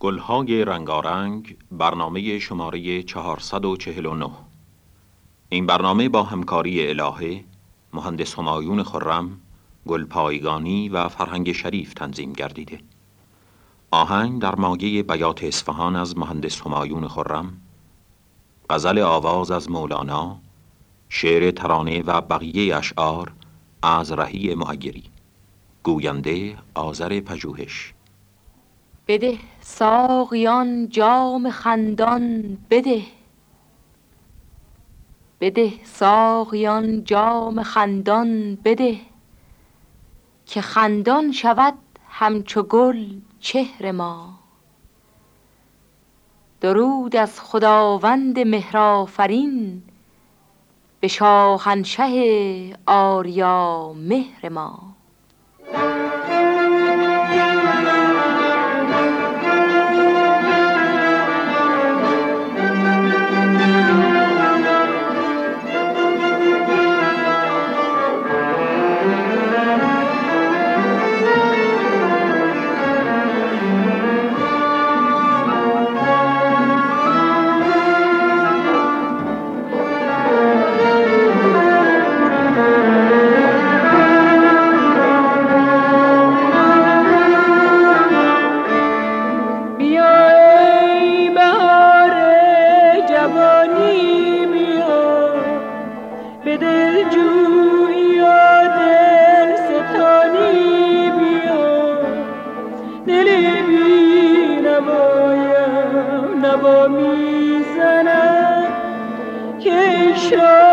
گلهای رنگارنگ برنامه شماره 449 این برنامه با همکاری الهه مهندس همایون خرم گلپایگانی و فرهنگ شریف تنظیم گردیده. آهنگ در مایه بیات اصفهان از مهندس همایون خرم غزل آواز از مولانا شعر ترانه و بقیه اشعار از رهی معگری گوینده آذر پژوهش. بده ساقیان جام خندان بده. بده ساقیان جام خندان بده. که خندان شود همچو گل چهر ما. درود از خداوند مهرافرین به شاهنشه آریا مهر ما. sure.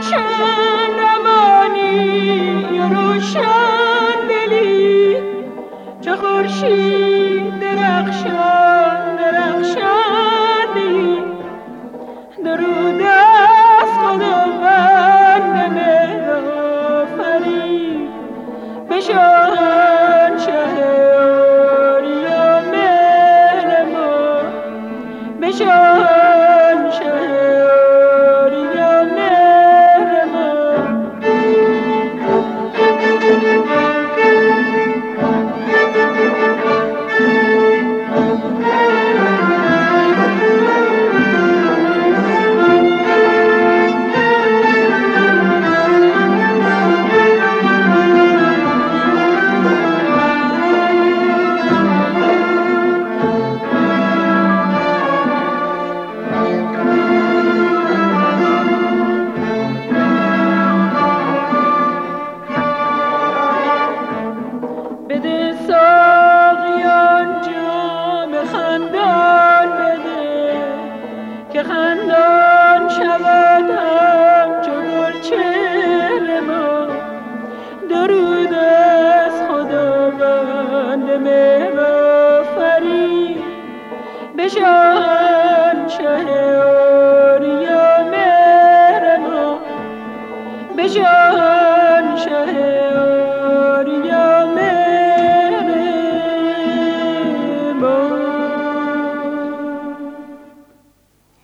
城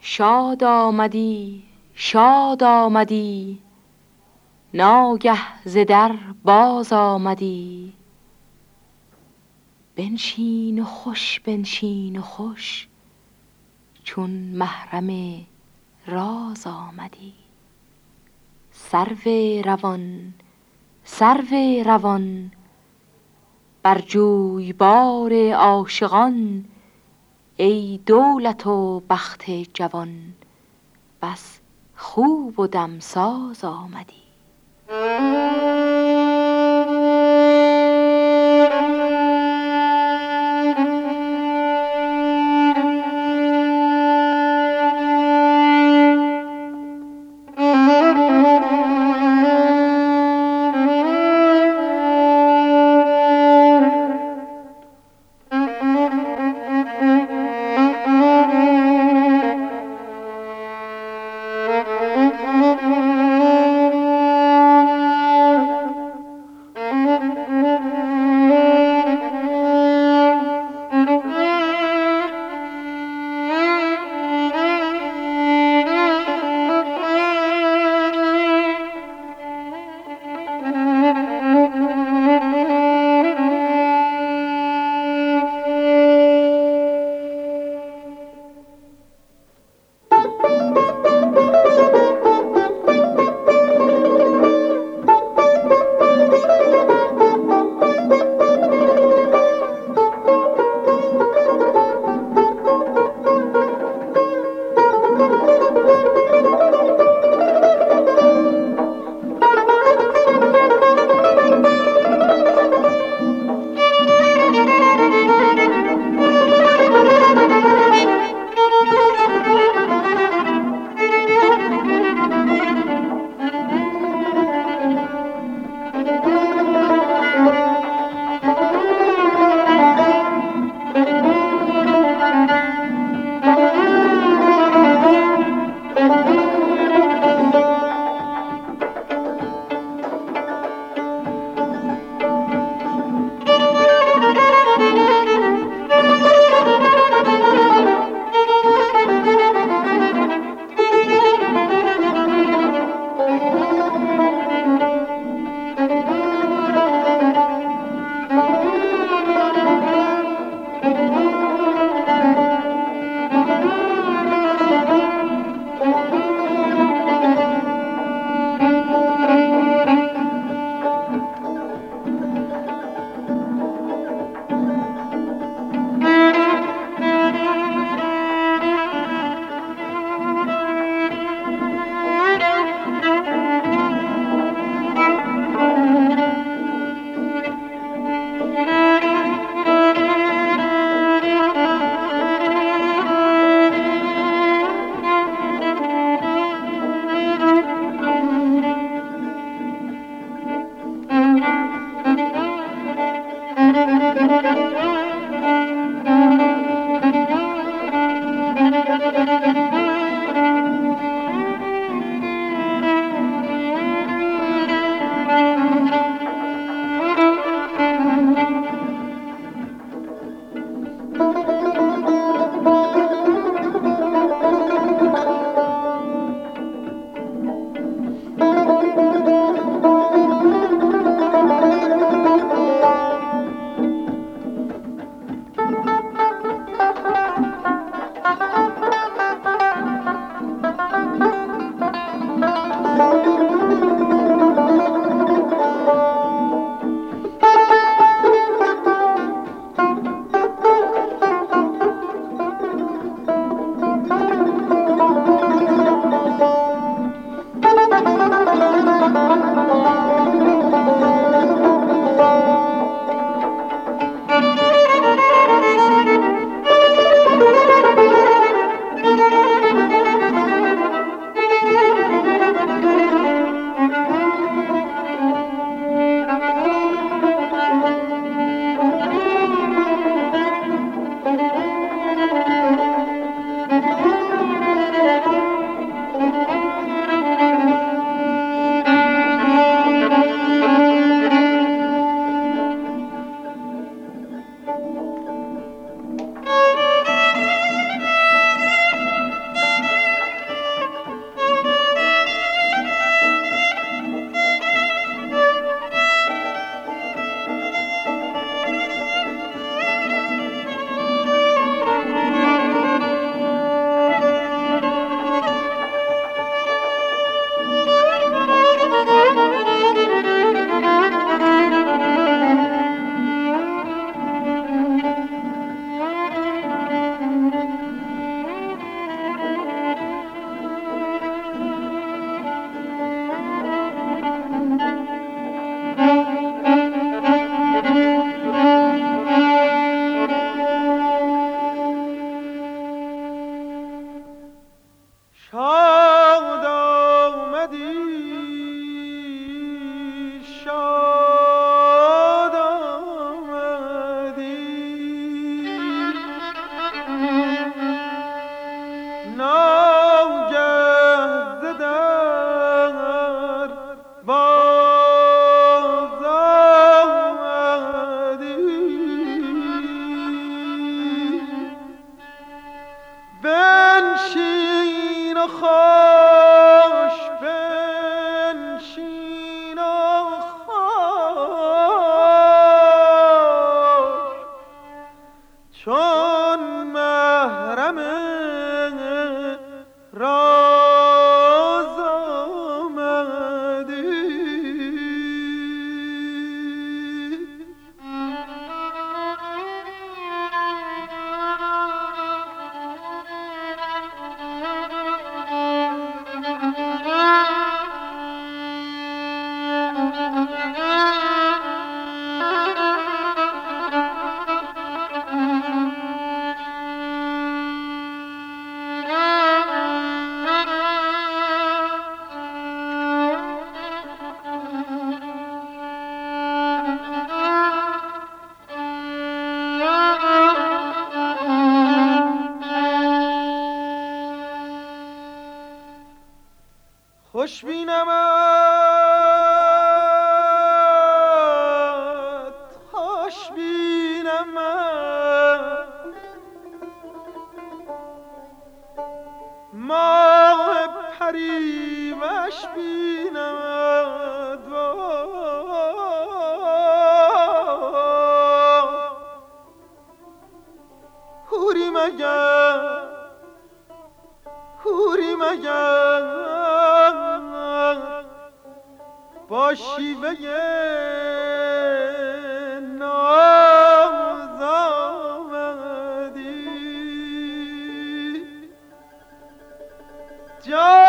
شاد آمدی شاد آمدی ناگه ز در باز آمدی. بنشین و خوش بنشین و خوش چون محرم راز آمدی. سرو روان سرو روان بر جویبار عاشقان ای دولت و بخت جوان بس خوب و دمساز آمدی. خوش هوری مگر هوری مگر با شیوه بروم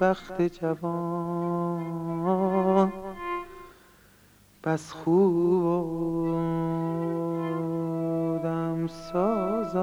بخت جوان. بس خوب دم ساز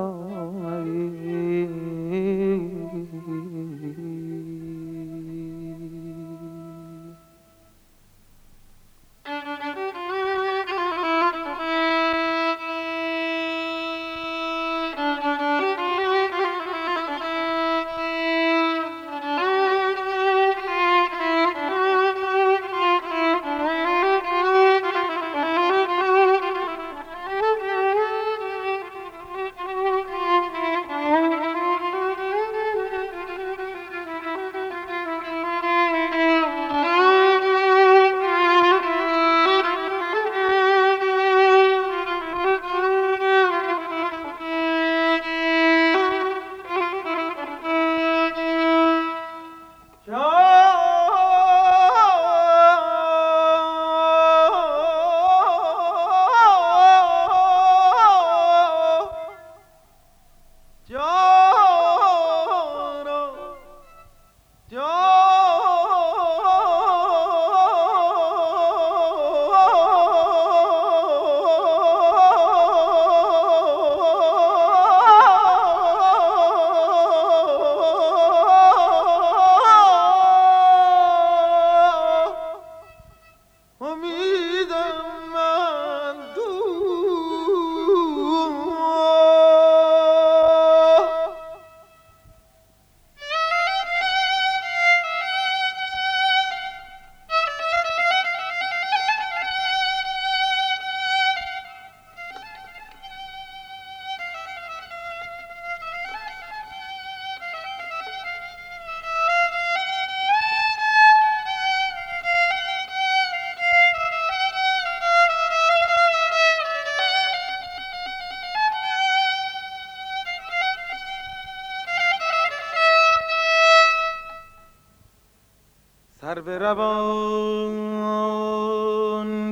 به روان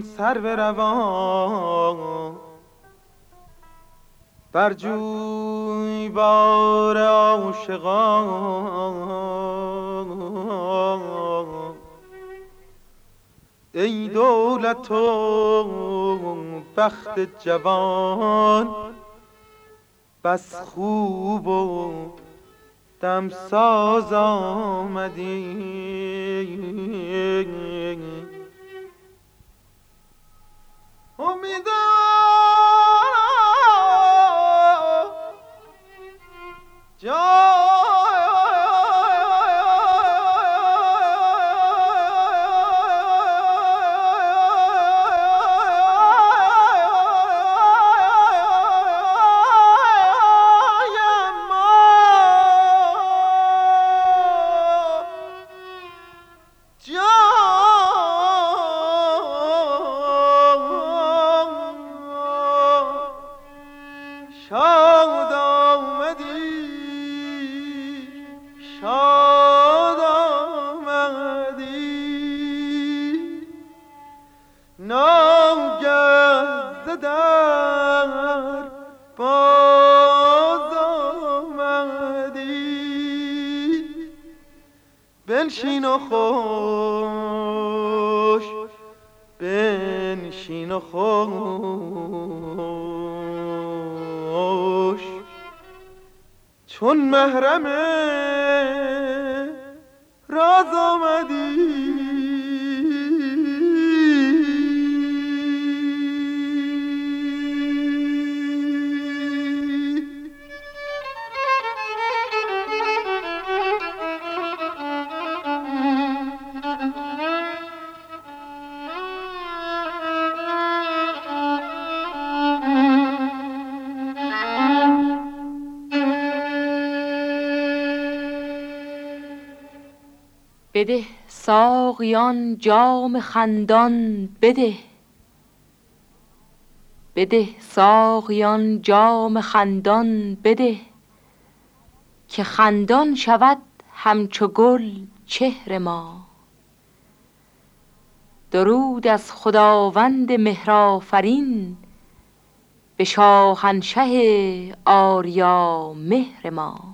سر به روان. بر جوی بار عاشقان. ای دولت و بخت جوان بس خوب و دمساز آمدی. بنشین خوش بنشین و خوش. چون محرم راز آمدی بده ساقیان جام خندان بده. بده ساقیان جام خندان بده. که خندان شود همچو گل چهر ما. درود از خداوند مهرافرین به شاهنشه آریا مهر ما.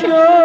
show.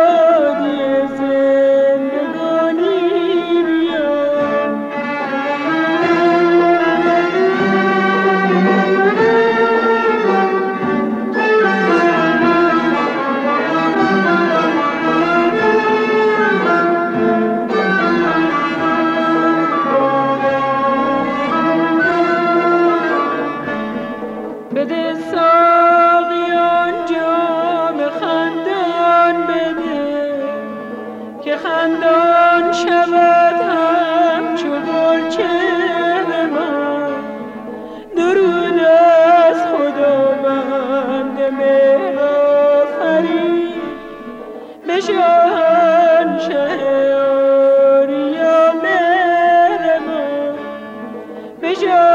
Vision!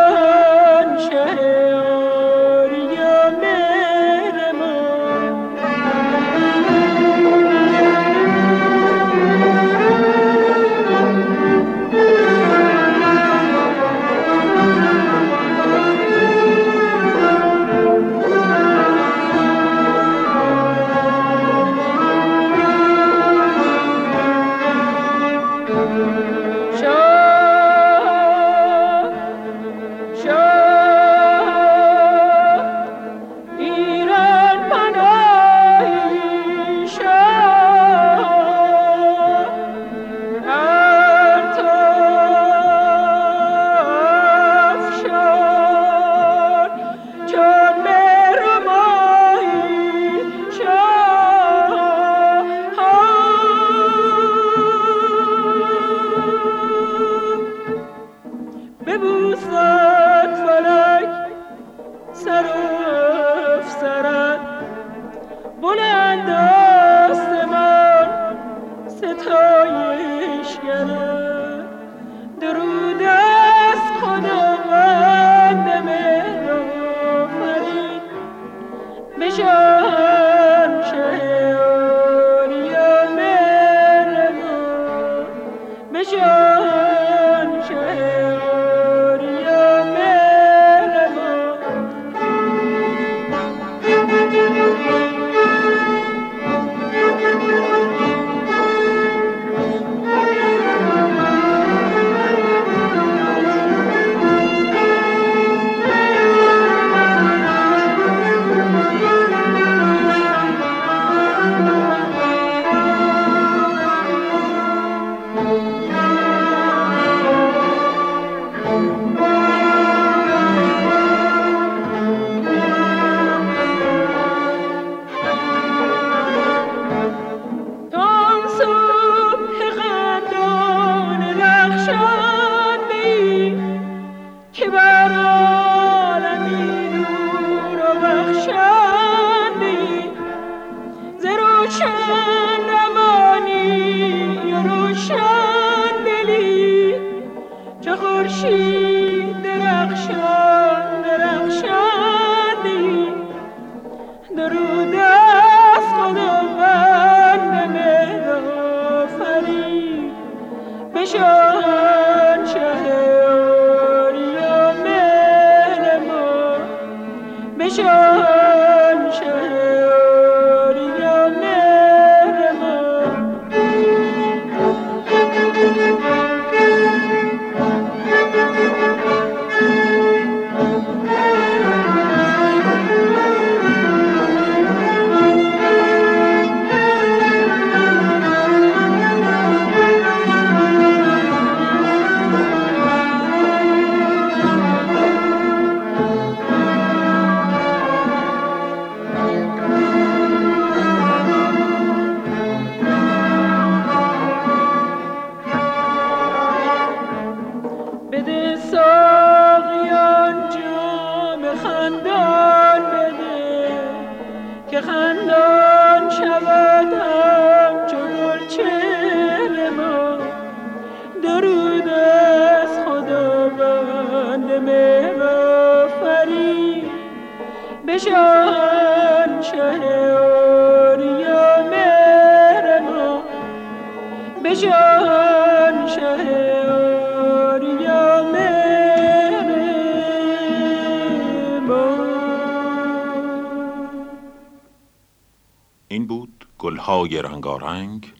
گلهای رنگارنگ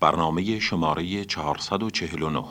برنامه شماره 449